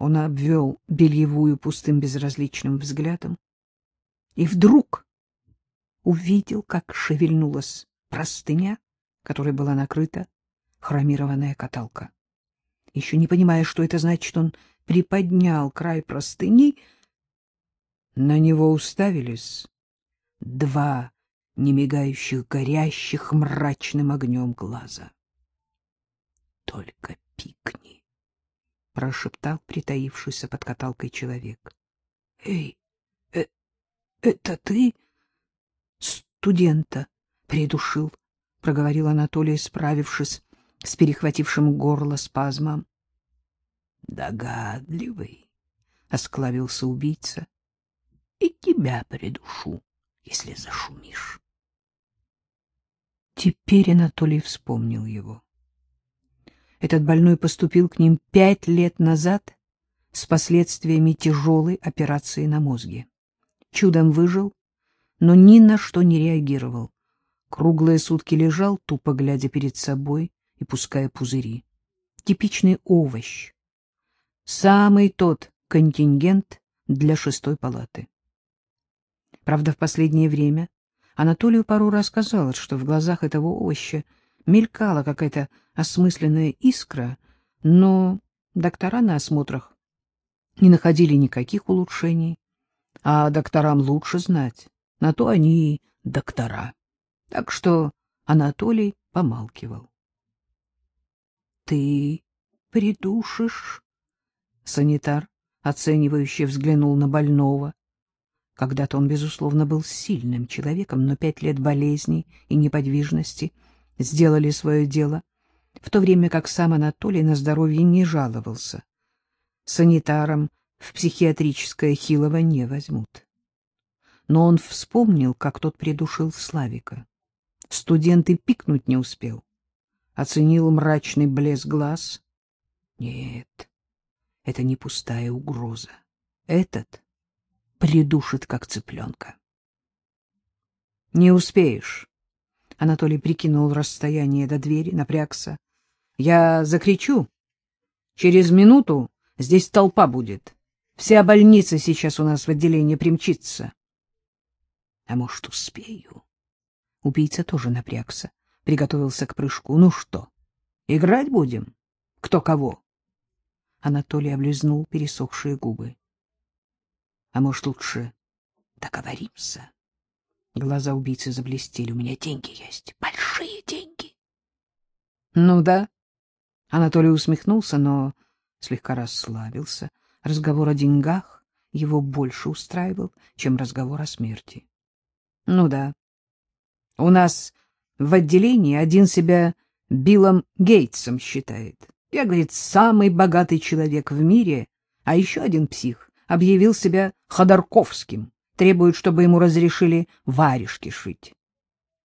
Он обвел бельевую пустым безразличным взглядом и вдруг увидел, как шевельнулась простыня, которой была накрыта хромированная каталка. Еще не понимая, что это значит, он приподнял край простыни. На него уставились два немигающих, горящих мрачным огнем глаза. — Только пикни, — прошептал притаившийся под каталкой человек. — Эй, э, это ты? Студента придушил, — проговорил Анатолий, справившись с перехватившим горло спазмом. — Догадливый, — осклавился убийца, — и тебя придушу, если зашумишь. Теперь Анатолий вспомнил его. Этот больной поступил к ним пять лет назад с последствиями тяжелой операции на мозге. Чудом выжил, но ни на что не реагировал. Круглые сутки лежал, тупо глядя перед собой и пуская пузыри. Типичный овощ. Самый тот контингент для шестой палаты. Правда, в последнее время Анатолию пару раз казалось, что в глазах этого овоща мелькала какая-то осмысленная искра, но доктора на осмотрах не находили никаких улучшений, а докторам лучше знать, на то они и доктора. Так что Анатолий помалкивал. — Ты придушишь? Санитар, оценивающе взглянул на больного. Когда-то он, безусловно, был сильным человеком, но пять лет болезни и неподвижности сделали свое дело, в то время как сам Анатолий на здоровье не жаловался. Санитаром в психиатрическое Хилово не возьмут. Но он вспомнил, как тот придушил Славика. Студент и пикнуть не успел. Оценил мрачный блеск глаз. Нет, это не пустая угроза. Этот придушит, как цыпленка. — Не успеешь. Анатолий прикинул расстояние до двери, напрягся. — Я закричу. Через минуту здесь толпа будет. Вся больница сейчас у нас в отделении примчится. — А может, успею? Убийца тоже напрягся, приготовился к прыжку. — Ну что, играть будем? Кто кого? Анатолий облизнул пересохшие губы. А может, лучше договоримся? Глаза убийцы заблестели. У меня деньги есть. Большие деньги. Ну да. Анатолий усмехнулся, но слегка расслабился. Разговор о деньгах его больше устраивал, чем разговор о смерти. Ну да. У нас в отделении один себя Биллом Гейтсом считает. Я, говорит, самый богатый человек в мире, а еще один псих объявил себя Ходорковским, требует, чтобы ему разрешили варежки шить.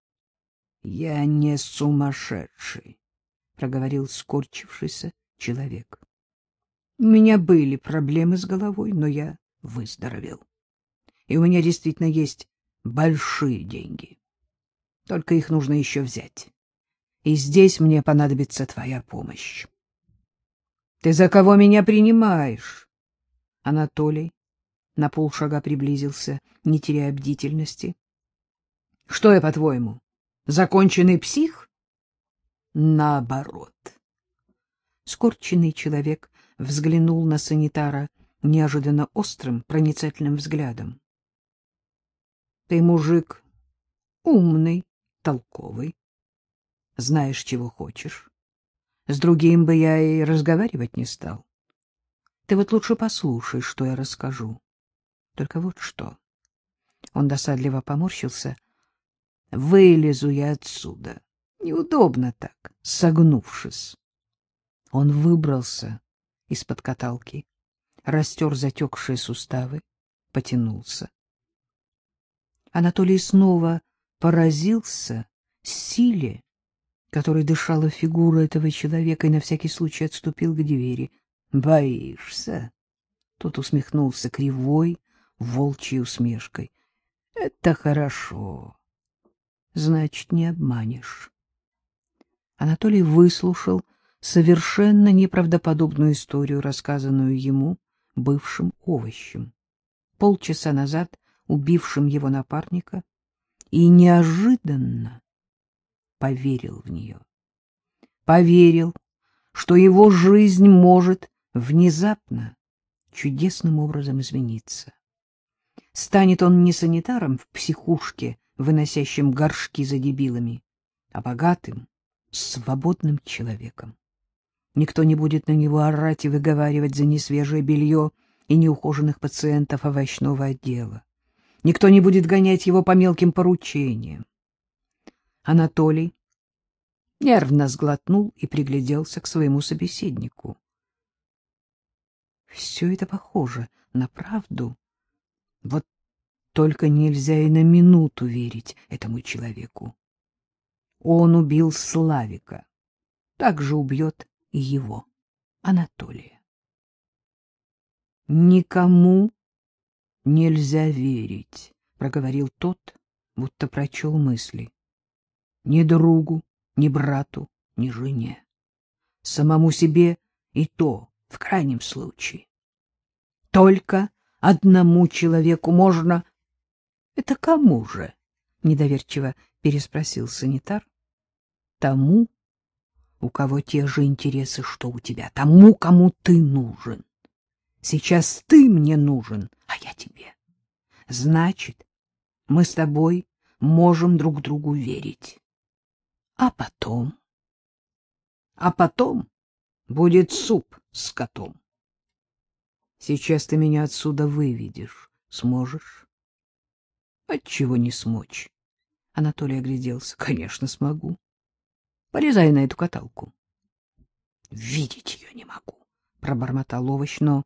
— Я не сумасшедший, — проговорил скорчившийся человек. — У меня были проблемы с головой, но я выздоровел. И у меня действительно есть большие деньги. Только их нужно еще взять. И здесь мне понадобится твоя помощь. — Ты за кого меня принимаешь? Анатолий на полшага приблизился, не теряя бдительности. — Что я, по-твоему, законченный псих? — Наоборот. Скорченный человек взглянул на санитара неожиданно острым, проницательным взглядом. — Ты мужик умный, толковый, знаешь, чего хочешь. С другим бы я и разговаривать не стал. Ты вот лучше послушай, что я расскажу. Только вот что. Он досадливо поморщился. Вылезу я отсюда. Неудобно так, согнувшись. Он выбрался из-под каталки, растер затекшие суставы, потянулся. Анатолий снова поразился силе, которой дышала фигура этого человека, и на всякий случай отступил к двери —— Боишься? Тот усмехнулся кривой, волчьей усмешкой. — Это хорошо. Значит, не обманешь. Анатолий выслушал совершенно неправдоподобную историю, рассказанную ему бывшим овощем, полчаса назад убившим его напарника, и неожиданно поверил в нее. Поверил, что его жизнь может внезапно, чудесным образом измениться. Станет он не санитаром в психушке, выносящим горшки за дебилами, а богатым, свободным человеком. Никто не будет на него орать и выговаривать за несвежее белье и неухоженных пациентов овощного отдела. Никто не будет гонять его по мелким поручениям. Анатолий нервно сглотнул и пригляделся к своему собеседнику. Все это похоже на правду. Вот только нельзя и на минуту верить этому человеку. Он убил Славика. Так же убьет и его, Анатолия. Никому нельзя верить, проговорил тот, будто прочел мысли. Ни другу, ни брату, ни жене. Самому себе и то, в крайнем случае. Только одному человеку можно... — Это кому же? — недоверчиво переспросил санитар. — Тому, у кого те же интересы, что у тебя, тому, кому ты нужен. Сейчас ты мне нужен, а я тебе. Значит, мы с тобой можем друг другу верить. А потом? А потом будет суп с котом. Сейчас ты меня отсюда выведешь. Сможешь? Отчего не смочь? Анатолий огляделся. Конечно, смогу. Полезай на эту каталку. Видеть ее не могу, пробормотал овощ, но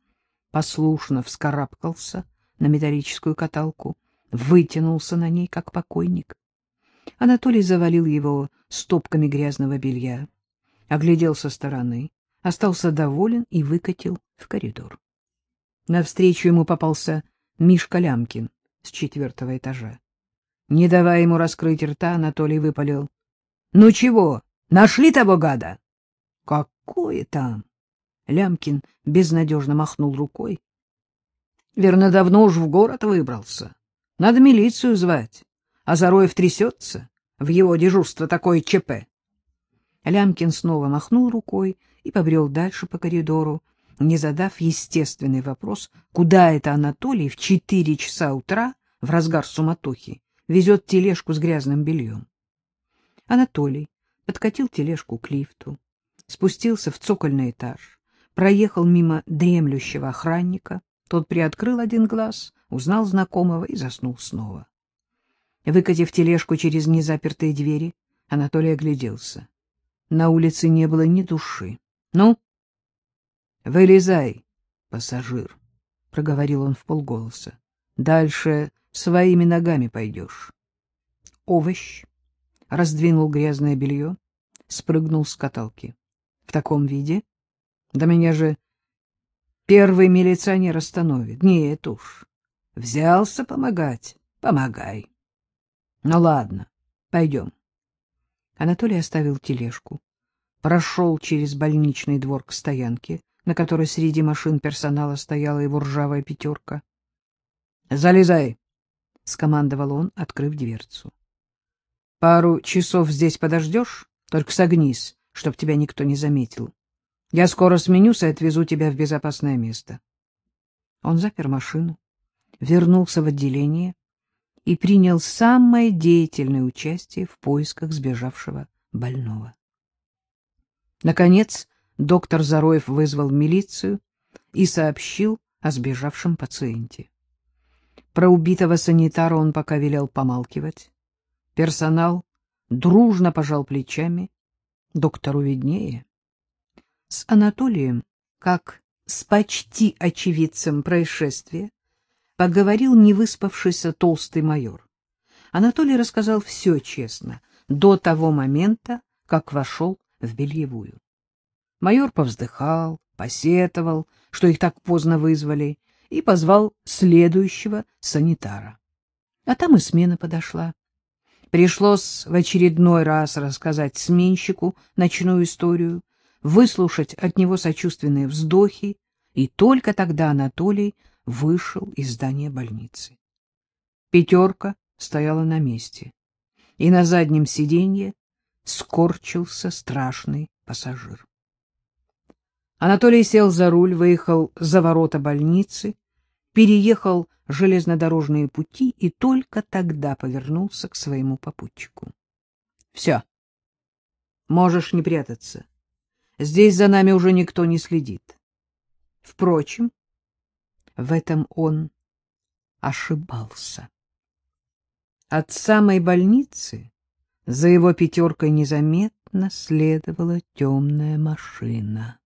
послушно вскарабкался на металлическую каталку, вытянулся на ней, как покойник. Анатолий завалил его стопками грязного белья, оглядел со стороны, остался доволен и выкатил в коридор. Навстречу ему попался Мишка Лямкин с четвертого этажа. Не давая ему раскрыть рта, Анатолий выпалил. — Ну чего, Нашли того гада? — Какое там? Лямкин безнадежно махнул рукой. — Верно, давно уж в город выбрался. Надо милицию звать. А Зароев трясется. В его дежурство такое ЧП. Лямкин снова махнул рукой и побрел дальше по коридору, не задав естественный вопрос, куда это Анатолий в четыре часа утра, в разгар суматохи, везет тележку с грязным бельем. Анатолий подкатил тележку к лифту, спустился в цокольный этаж, проехал мимо дремлющего охранника, тот приоткрыл один глаз, узнал знакомого и заснул снова. Выкатив тележку через незапертые двери, Анатолий огляделся. На улице не было ни души. — Ну? — Вылезай, пассажир, — проговорил он вполголоса. — Дальше своими ногами пойдешь. Овощ раздвинул грязное белье, спрыгнул с каталки. В таком виде? Да меня же первый милиционер остановит. Нет уж. Взялся помогать. Помогай. Ну ладно, пойдем. Анатолий оставил тележку, прошел через больничный двор к стоянке, на которой среди машин персонала стояла его ржавая пятерка. — Залезай! — скомандовал он, открыв дверцу. Пару часов здесь подождешь, только согнись, чтоб тебя никто не заметил. Я скоро сменюсь и отвезу тебя в безопасное место. Он запер машину, вернулся в отделение и принял самое деятельное участие в поисках сбежавшего больного. Наконец, доктор Зароев вызвал милицию и сообщил о сбежавшем пациенте. Про убитого санитара он пока велел помалкивать. Персонал дружно пожал плечами. Доктору виднее. С Анатолием, как с почти очевидцем происшествия, поговорил невыспавшийся толстый майор. Анатолий рассказал все честно, до того момента, как вошел в бельевую. Майор повздыхал, посетовал, что их так поздно вызвали, и позвал следующего санитара. А там и смена подошла. Пришлось в очередной раз рассказать сменщику ночную историю, выслушать от него сочувственные вздохи, и только тогда Анатолий вышел из здания больницы. Пятерка стояла на месте, и на заднем сиденье скорчился страшный пассажир. Анатолий сел за руль, выехал за ворота больницы, переехал железнодорожные пути и только тогда повернулся к своему попутчику. — Все. Можешь не прятаться. Здесь за нами уже никто не следит. Впрочем, в этом он ошибался. От самой больницы за его пятеркой незаметно следовала темная машина.